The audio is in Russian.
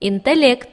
интеллект.